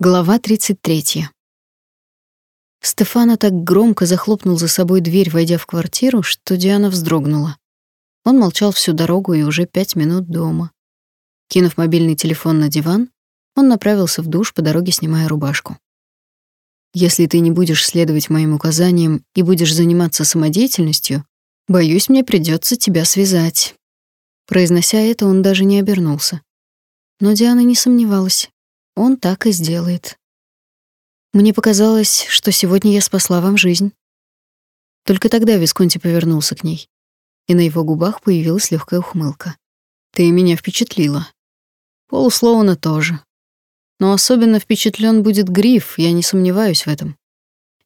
Глава 33. Стефана так громко захлопнул за собой дверь, войдя в квартиру, что Диана вздрогнула. Он молчал всю дорогу и уже пять минут дома. Кинув мобильный телефон на диван, он направился в душ по дороге, снимая рубашку. «Если ты не будешь следовать моим указаниям и будешь заниматься самодеятельностью, боюсь, мне придется тебя связать». Произнося это, он даже не обернулся. Но Диана не сомневалась. Он так и сделает. Мне показалось, что сегодня я спасла вам жизнь. Только тогда Висконти повернулся к ней, и на его губах появилась легкая ухмылка. Ты меня впечатлила. Пол Слоуна тоже. Но особенно впечатлен будет Гриф, я не сомневаюсь в этом.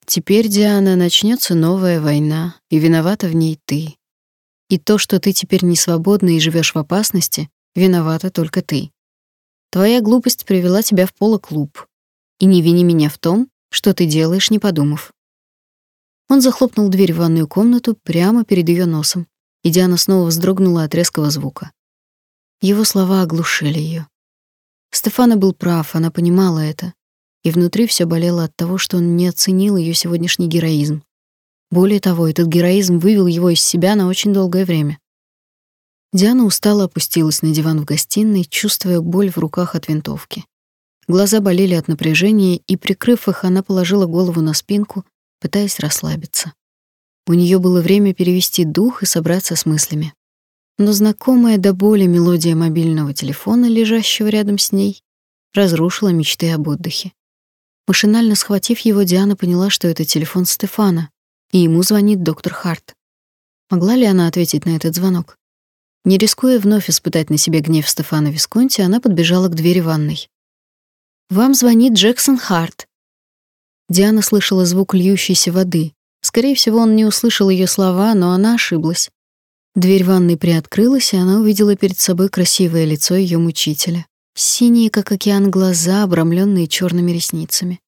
Теперь, Диана, начнется новая война, и виновата в ней ты. И то, что ты теперь не свободна и живешь в опасности, виновата только ты. Твоя глупость привела тебя в полоклуб. И не вини меня в том, что ты делаешь, не подумав. Он захлопнул дверь в ванную комнату прямо перед ее носом, и Диана снова вздрогнула от резкого звука. Его слова оглушили ее. Стефана был прав, она понимала это, и внутри все болело от того, что он не оценил ее сегодняшний героизм. Более того, этот героизм вывел его из себя на очень долгое время. Диана устало опустилась на диван в гостиной, чувствуя боль в руках от винтовки. Глаза болели от напряжения, и, прикрыв их, она положила голову на спинку, пытаясь расслабиться. У нее было время перевести дух и собраться с мыслями. Но знакомая до боли мелодия мобильного телефона, лежащего рядом с ней, разрушила мечты об отдыхе. Машинально схватив его, Диана поняла, что это телефон Стефана, и ему звонит доктор Харт. Могла ли она ответить на этот звонок? Не рискуя вновь испытать на себе гнев Стефана Висконти, она подбежала к двери ванной. «Вам звонит Джексон Харт». Диана слышала звук льющейся воды. Скорее всего, он не услышал ее слова, но она ошиблась. Дверь ванной приоткрылась, и она увидела перед собой красивое лицо ее мучителя. Синие, как океан, глаза, обрамленные черными ресницами.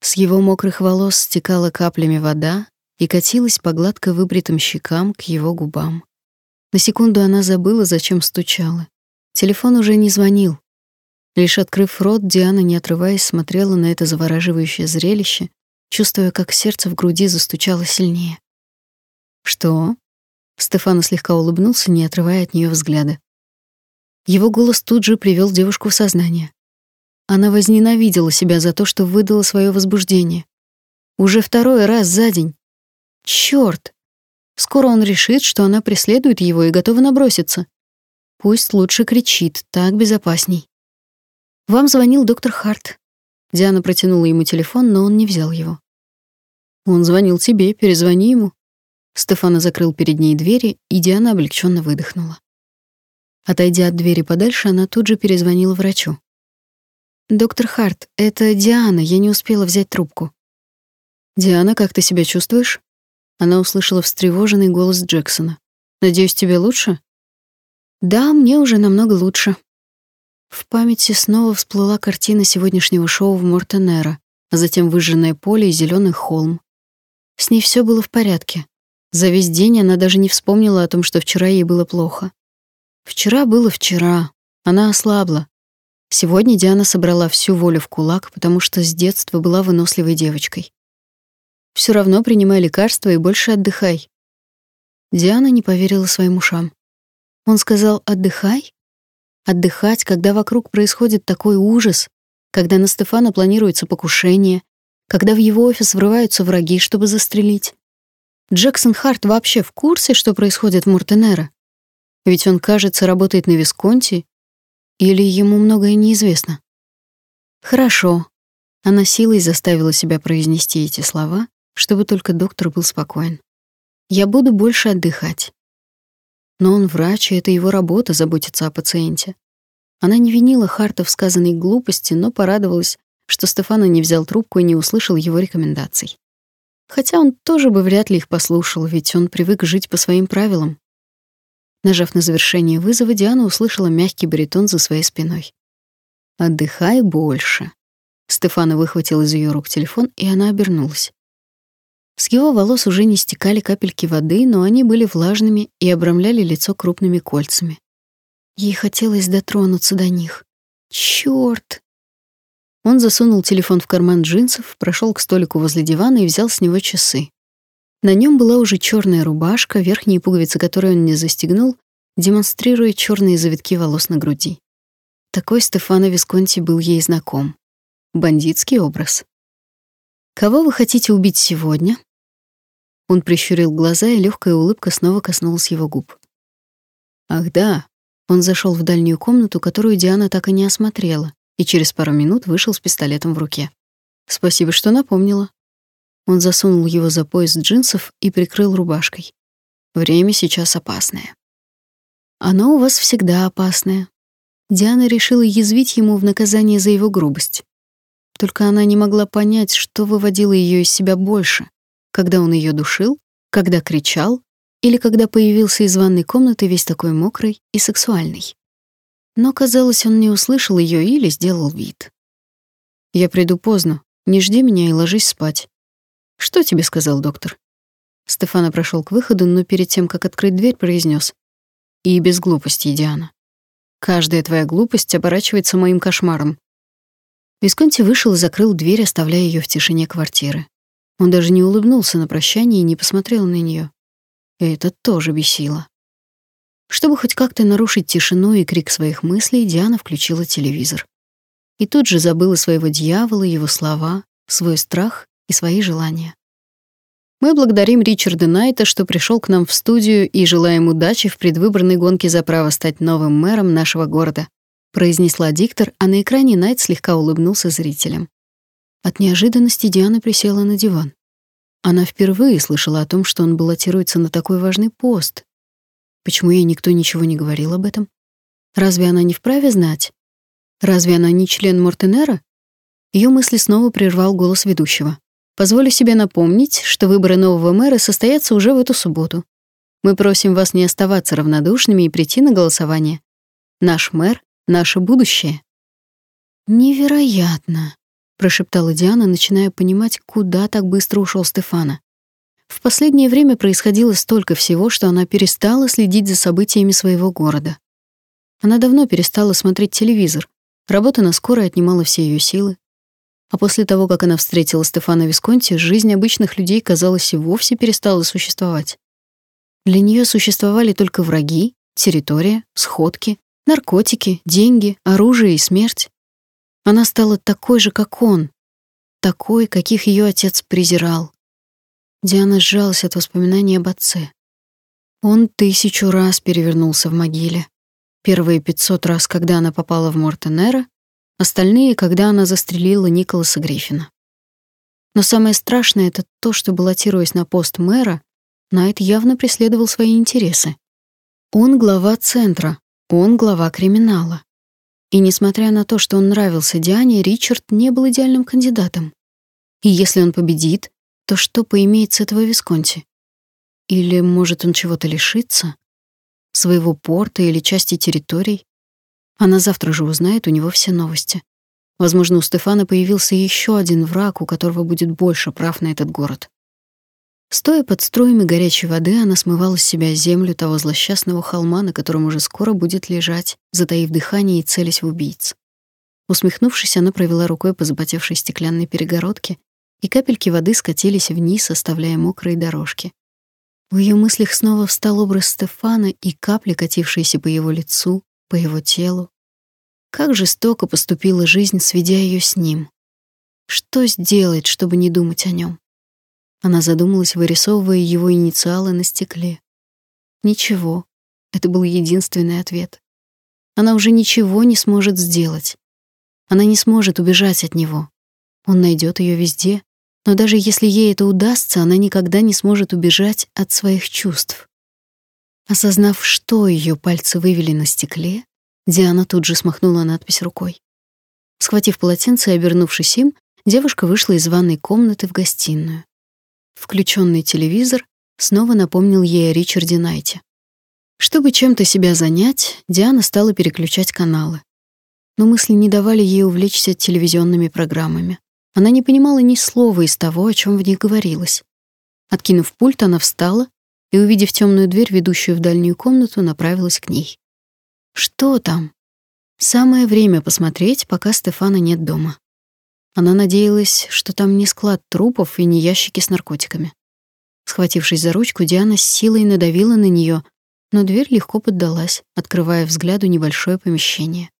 С его мокрых волос стекала каплями вода и катилась по гладко выбритым щекам к его губам. На секунду она забыла, зачем стучала. Телефон уже не звонил. Лишь открыв рот, Диана, не отрываясь, смотрела на это завораживающее зрелище, чувствуя, как сердце в груди застучало сильнее. «Что?» Стефано слегка улыбнулся, не отрывая от нее взгляда. Его голос тут же привел девушку в сознание. Она возненавидела себя за то, что выдала свое возбуждение. Уже второй раз за день. Чёрт! Скоро он решит, что она преследует его и готова наброситься. Пусть лучше кричит, так безопасней. Вам звонил доктор Харт. Диана протянула ему телефон, но он не взял его. Он звонил тебе, перезвони ему. Стефана закрыл перед ней двери, и Диана облегченно выдохнула. Отойдя от двери подальше, она тут же перезвонила врачу. «Доктор Харт, это Диана, я не успела взять трубку». «Диана, как ты себя чувствуешь?» Она услышала встревоженный голос Джексона. «Надеюсь, тебе лучше?» «Да, мне уже намного лучше». В памяти снова всплыла картина сегодняшнего шоу в Мортенеро, а затем выжженное поле и зеленый холм. С ней все было в порядке. За весь день она даже не вспомнила о том, что вчера ей было плохо. Вчера было вчера. Она ослабла. Сегодня Диана собрала всю волю в кулак, потому что с детства была выносливой девочкой. Все равно принимай лекарства и больше отдыхай. Диана не поверила своим ушам. Он сказал: "Отдыхай". Отдыхать, когда вокруг происходит такой ужас, когда на Стефана планируется покушение, когда в его офис врываются враги, чтобы застрелить. Джексон Харт вообще в курсе, что происходит в Муртенеро? Ведь он, кажется, работает на Висконти, или ему многое неизвестно. Хорошо. Она силой заставила себя произнести эти слова, чтобы только доктор был спокоен. Я буду больше отдыхать. Но он врач, и это его работа заботиться о пациенте. Она не винила Харта в сказанной глупости, но порадовалась, что Стефана не взял трубку и не услышал его рекомендаций. Хотя он тоже бы вряд ли их послушал, ведь он привык жить по своим правилам. Нажав на завершение вызова, Диана услышала мягкий баритон за своей спиной. «Отдыхай больше». Стефана выхватил из ее рук телефон, и она обернулась. С его волос уже не стекали капельки воды, но они были влажными и обрамляли лицо крупными кольцами. Ей хотелось дотронуться до них. Чёрт! Он засунул телефон в карман джинсов, прошел к столику возле дивана и взял с него часы. На нем была уже черная рубашка, верхние пуговицы которой он не застегнул, демонстрируя черные завитки волос на груди. Такой Стефано Висконти был ей знаком. Бандитский образ. «Кого вы хотите убить сегодня?» Он прищурил глаза, и легкая улыбка снова коснулась его губ. «Ах да!» Он зашел в дальнюю комнату, которую Диана так и не осмотрела, и через пару минут вышел с пистолетом в руке. «Спасибо, что напомнила». Он засунул его за пояс джинсов и прикрыл рубашкой. «Время сейчас опасное». «Оно у вас всегда опасное». Диана решила язвить ему в наказание за его грубость. Только она не могла понять, что выводило ее из себя больше, когда он ее душил, когда кричал или когда появился из ванной комнаты весь такой мокрый и сексуальный. Но, казалось, он не услышал ее или сделал вид. «Я приду поздно. Не жди меня и ложись спать». «Что тебе сказал доктор?» Стефана прошел к выходу, но перед тем, как открыть дверь, произнес: «И без глупости, Диана. Каждая твоя глупость оборачивается моим кошмаром». Висконти вышел и закрыл дверь, оставляя ее в тишине квартиры. Он даже не улыбнулся на прощание и не посмотрел на нее. Это тоже бесило. Чтобы хоть как-то нарушить тишину и крик своих мыслей, Диана включила телевизор. И тут же забыла своего дьявола, его слова, свой страх и свои желания. Мы благодарим Ричарда Найта, что пришел к нам в студию и желаем удачи в предвыборной гонке за право стать новым мэром нашего города, произнесла диктор, а на экране Найт слегка улыбнулся зрителям. От неожиданности Диана присела на диван. Она впервые слышала о том, что он баллотируется на такой важный пост. Почему ей никто ничего не говорил об этом? Разве она не вправе знать? Разве она не член Мортенера? Ее мысли снова прервал голос ведущего. Позволю себе напомнить, что выборы нового мэра состоятся уже в эту субботу. Мы просим вас не оставаться равнодушными и прийти на голосование. Наш мэр — наше будущее. Невероятно прошептала Диана, начиная понимать, куда так быстро ушел Стефана. В последнее время происходило столько всего, что она перестала следить за событиями своего города. Она давно перестала смотреть телевизор. Работа на скорой отнимала все ее силы. А после того, как она встретила Стефана Висконти, жизнь обычных людей, казалось, и вовсе перестала существовать. Для нее существовали только враги, территория, сходки, наркотики, деньги, оружие и смерть. Она стала такой же, как он, такой, каких ее отец презирал. Диана сжалась от воспоминаний об отце. Он тысячу раз перевернулся в могиле. Первые пятьсот раз, когда она попала в Мортенера, остальные, когда она застрелила Николаса Гриффина. Но самое страшное — это то, что, баллотируясь на пост мэра, Найт явно преследовал свои интересы. Он глава центра, он глава криминала. И несмотря на то, что он нравился Диане, Ричард не был идеальным кандидатом. И если он победит, то что поимеет с этого Висконти? Или, может, он чего-то лишится? Своего порта или части территорий? Она завтра же узнает у него все новости. Возможно, у Стефана появился еще один враг, у которого будет больше прав на этот город. Стоя под струями горячей воды, она смывала с себя землю того злосчастного холма, на котором уже скоро будет лежать, затаив дыхание и целясь в убийц. Усмехнувшись, она провела рукой по запотевшей стеклянной перегородке, и капельки воды скатились вниз, оставляя мокрые дорожки. В ее мыслях снова встал образ Стефана и капли, катившиеся по его лицу, по его телу. Как жестоко поступила жизнь, сведя ее с ним. Что сделать, чтобы не думать о нем? Она задумалась, вырисовывая его инициалы на стекле. Ничего. Это был единственный ответ. Она уже ничего не сможет сделать. Она не сможет убежать от него. Он найдет ее везде, но даже если ей это удастся, она никогда не сможет убежать от своих чувств. Осознав, что ее пальцы вывели на стекле, Диана тут же смахнула надпись рукой. Схватив полотенце и обернувшись им, девушка вышла из ванной комнаты в гостиную. Включенный телевизор снова напомнил ей о Ричарде Найте. Чтобы чем-то себя занять, Диана стала переключать каналы. Но мысли не давали ей увлечься телевизионными программами. Она не понимала ни слова из того, о чем в них говорилось. Откинув пульт, она встала и, увидев темную дверь, ведущую в дальнюю комнату, направилась к ней. Что там? Самое время посмотреть, пока Стефана нет дома. Она надеялась, что там не склад трупов и не ящики с наркотиками. Схватившись за ручку, Диана с силой надавила на нее, но дверь легко поддалась, открывая взгляду небольшое помещение.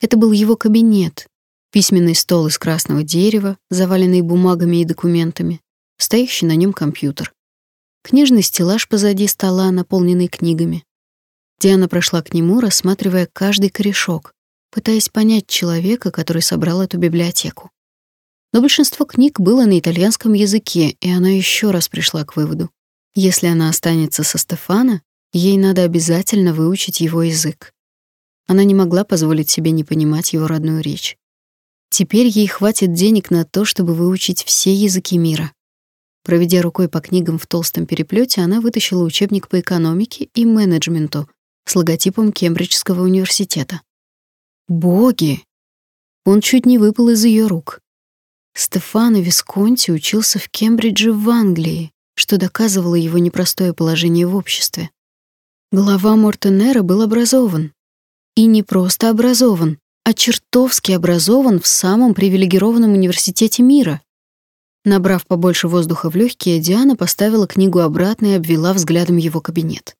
Это был его кабинет, письменный стол из красного дерева, заваленный бумагами и документами, стоящий на нем компьютер. Книжный стеллаж позади стола, наполненный книгами. Диана прошла к нему, рассматривая каждый корешок, пытаясь понять человека, который собрал эту библиотеку. Но большинство книг было на итальянском языке, и она еще раз пришла к выводу. Если она останется со Стефана, ей надо обязательно выучить его язык. Она не могла позволить себе не понимать его родную речь. Теперь ей хватит денег на то, чтобы выучить все языки мира. Проведя рукой по книгам в толстом переплете, она вытащила учебник по экономике и менеджменту с логотипом Кембриджского университета. Боги! Он чуть не выпал из ее рук. Стефано Висконти учился в Кембридже в Англии, что доказывало его непростое положение в обществе. Глава Мортенера был образован. И не просто образован, а чертовски образован в самом привилегированном университете мира. Набрав побольше воздуха в легкие, Диана поставила книгу обратно и обвела взглядом его кабинет.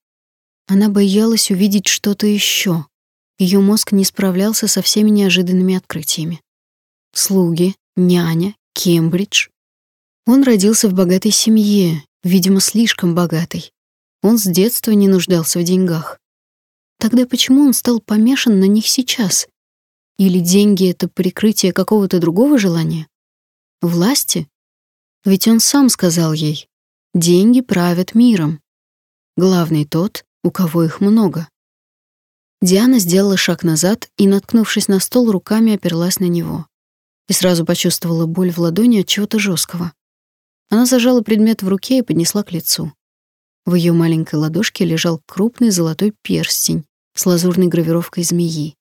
Она боялась увидеть что-то еще. Ее мозг не справлялся со всеми неожиданными открытиями. Слуги, няня, Кембридж. Он родился в богатой семье, видимо, слишком богатой. Он с детства не нуждался в деньгах. Тогда почему он стал помешан на них сейчас? Или деньги — это прикрытие какого-то другого желания? Власти? Ведь он сам сказал ей, деньги правят миром. Главный тот, у кого их много. Диана сделала шаг назад и, наткнувшись на стол, руками оперлась на него и сразу почувствовала боль в ладони от чего-то жесткого. Она зажала предмет в руке и поднесла к лицу. В ее маленькой ладошке лежал крупный золотой перстень с лазурной гравировкой змеи.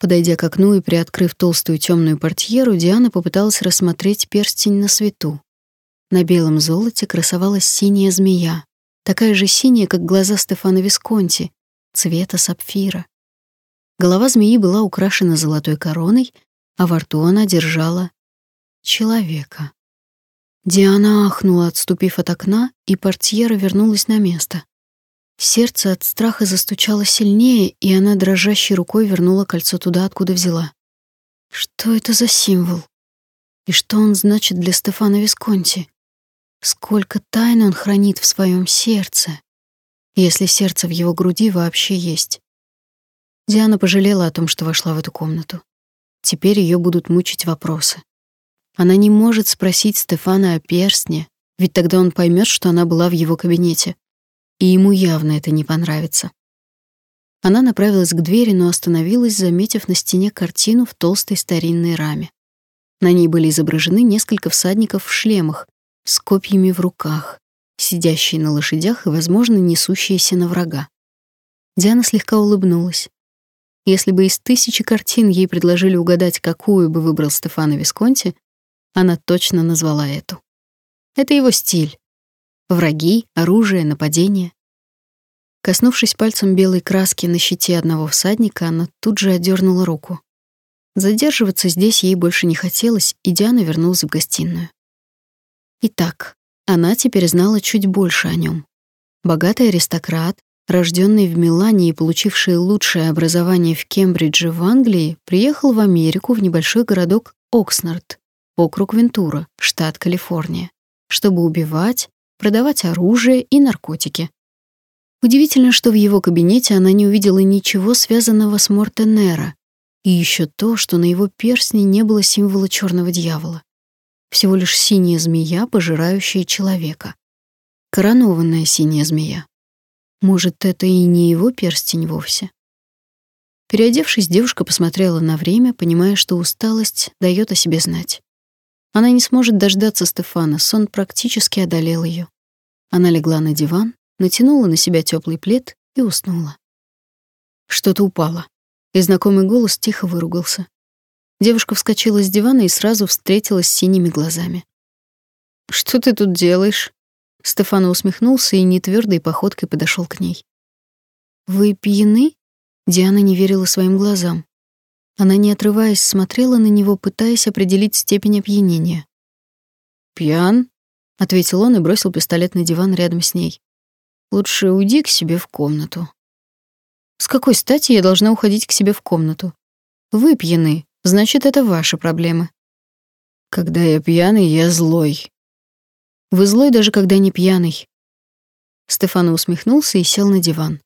Подойдя к окну и приоткрыв толстую темную портьеру, Диана попыталась рассмотреть перстень на свету. На белом золоте красовалась синяя змея, такая же синяя, как глаза Стефана Висконти, цвета сапфира. Голова змеи была украшена золотой короной, а во рту она держала человека. Диана ахнула, отступив от окна, и портьера вернулась на место. Сердце от страха застучало сильнее, и она дрожащей рукой вернула кольцо туда, откуда взяла. Что это за символ? И что он значит для Стефана Висконти? Сколько тайн он хранит в своем сердце, если сердце в его груди вообще есть. Диана пожалела о том, что вошла в эту комнату. Теперь ее будут мучить вопросы. Она не может спросить Стефана о перстне, ведь тогда он поймет, что она была в его кабинете. И ему явно это не понравится. Она направилась к двери, но остановилась, заметив на стене картину в толстой старинной раме. На ней были изображены несколько всадников в шлемах, с копьями в руках, сидящие на лошадях и, возможно, несущиеся на врага. Диана слегка улыбнулась. Если бы из тысячи картин ей предложили угадать, какую бы выбрал Стефано Висконти, она точно назвала эту. Это его стиль. Враги, оружие, нападение. Коснувшись пальцем белой краски на щите одного всадника, она тут же отдернула руку. Задерживаться здесь ей больше не хотелось, и Диана вернулась в гостиную. Итак, она теперь знала чуть больше о нем. Богатый аристократ, рожденный в Милане и получивший лучшее образование в Кембридже в Англии, приехал в Америку в небольшой городок Окснард, округ Вентура, штат Калифорния, чтобы убивать, продавать оружие и наркотики. Удивительно, что в его кабинете она не увидела ничего связанного с Мортенера, и еще то, что на его перстне не было символа черного дьявола. Всего лишь синяя змея, пожирающая человека. Коронованная синяя змея. Может, это и не его перстень вовсе? Переодевшись, девушка посмотрела на время, понимая, что усталость дает о себе знать. Она не сможет дождаться Стефана, сон практически одолел ее. Она легла на диван, натянула на себя теплый плед и уснула. Что-то упало, и знакомый голос тихо выругался. Девушка вскочила с дивана и сразу встретилась с синими глазами. «Что ты тут делаешь?» Стефано усмехнулся и нетвёрдой походкой подошел к ней. «Вы пьяны?» Диана не верила своим глазам. Она, не отрываясь, смотрела на него, пытаясь определить степень опьянения. «Пьян?» — ответил он и бросил пистолет на диван рядом с ней. «Лучше уйди к себе в комнату». «С какой стати я должна уходить к себе в комнату? Вы пьяны, значит, это ваши проблемы». «Когда я пьяный, я злой». «Вы злой даже когда не пьяный». Стефано усмехнулся и сел на диван.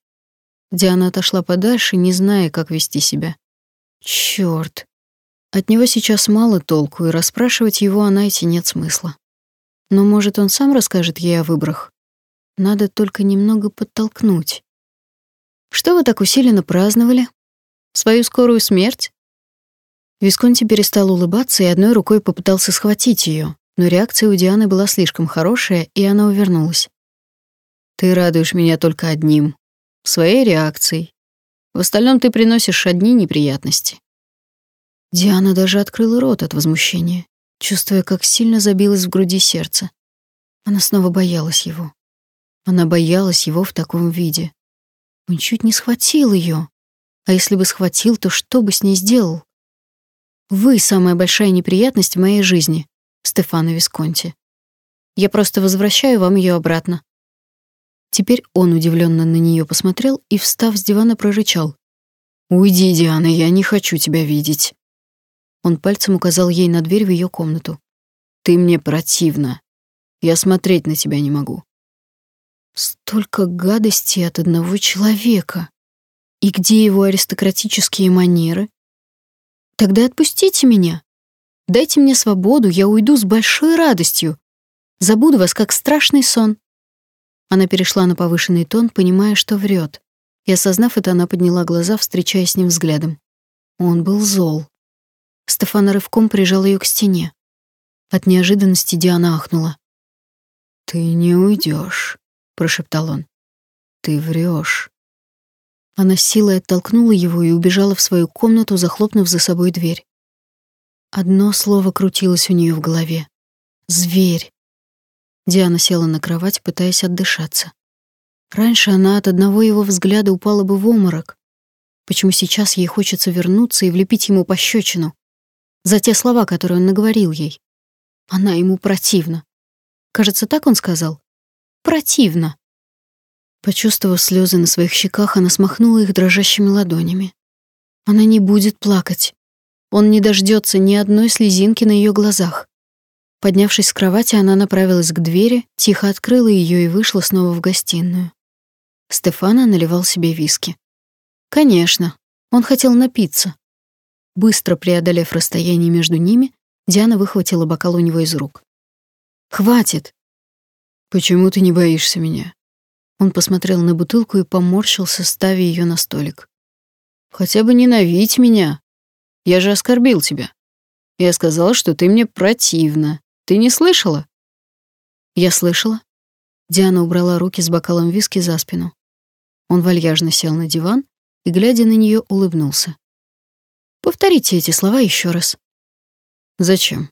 Диана отошла подальше, не зная, как вести себя. Чёрт. От него сейчас мало толку, и расспрашивать его о Найте нет смысла. Но, может, он сам расскажет ей о выборах? Надо только немного подтолкнуть. Что вы так усиленно праздновали? Свою скорую смерть? Висконти перестал улыбаться и одной рукой попытался схватить ее, но реакция у Дианы была слишком хорошая, и она увернулась. Ты радуешь меня только одним своей реакцией. В остальном ты приносишь одни неприятности. Диана даже открыла рот от возмущения, чувствуя, как сильно забилось в груди сердце. Она снова боялась его. Она боялась его в таком виде. Он чуть не схватил ее. А если бы схватил, то что бы с ней сделал? Вы самая большая неприятность в моей жизни, Стефано Висконти. Я просто возвращаю вам ее обратно. Теперь он удивленно на нее посмотрел и, встав с дивана, прорычал. «Уйди, Диана, я не хочу тебя видеть». Он пальцем указал ей на дверь в ее комнату. «Ты мне противна. Я смотреть на тебя не могу». Столько гадостей от одного человека. И где его аристократические манеры? Тогда отпустите меня. Дайте мне свободу, я уйду с большой радостью. Забуду вас, как страшный сон. Она перешла на повышенный тон, понимая, что врет. И осознав это, она подняла глаза, встречаясь с ним взглядом. Он был зол. Стефана рывком прижал ее к стене. От неожиданности Диана ахнула. «Ты не уйдешь, прошептал он. «Ты врешь. Она силой оттолкнула его и убежала в свою комнату, захлопнув за собой дверь. Одно слово крутилось у нее в голове. «Зверь». Диана села на кровать, пытаясь отдышаться. Раньше она от одного его взгляда упала бы в обморок. Почему сейчас ей хочется вернуться и влепить ему пощечину? За те слова, которые он наговорил ей. Она ему противна. Кажется, так он сказал. Противно. Почувствовав слезы на своих щеках, она смахнула их дрожащими ладонями. Она не будет плакать. Он не дождется ни одной слезинки на ее глазах. Поднявшись с кровати, она направилась к двери, тихо открыла ее и вышла снова в гостиную. Стефана наливал себе виски. Конечно, он хотел напиться. Быстро преодолев расстояние между ними, Диана выхватила бокал у него из рук. «Хватит!» «Почему ты не боишься меня?» Он посмотрел на бутылку и поморщился, ставя ее на столик. «Хотя бы ненавидь меня. Я же оскорбил тебя. Я сказал, что ты мне противна. Ты не слышала? Я слышала. Диана убрала руки с бокалом виски за спину. Он вальяжно сел на диван и, глядя на нее, улыбнулся. Повторите эти слова еще раз. Зачем?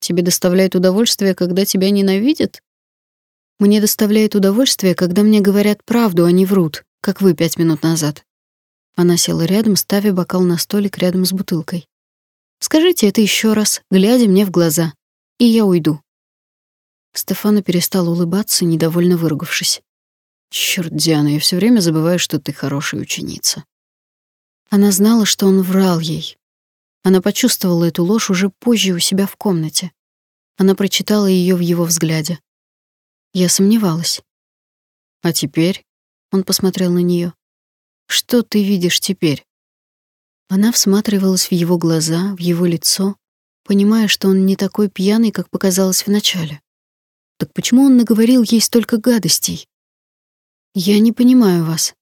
Тебе доставляет удовольствие, когда тебя ненавидят? Мне доставляет удовольствие, когда мне говорят правду, а не врут, как вы пять минут назад. Она села рядом, ставя бокал на столик рядом с бутылкой. Скажите это еще раз, глядя мне в глаза и я уйду. Стефана перестал улыбаться, недовольно выругавшись. Черт, Диана, я все время забываю, что ты хорошая ученица. Она знала, что он врал ей. Она почувствовала эту ложь уже позже у себя в комнате. Она прочитала ее в его взгляде. Я сомневалась. А теперь? Он посмотрел на нее. Что ты видишь теперь? Она всматривалась в его глаза, в его лицо, понимая, что он не такой пьяный, как показалось вначале. Так почему он наговорил ей столько гадостей? Я не понимаю вас.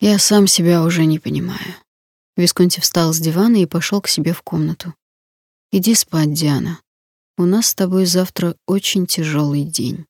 Я сам себя уже не понимаю. Висконти встал с дивана и пошел к себе в комнату. Иди спать, Диана. У нас с тобой завтра очень тяжелый день.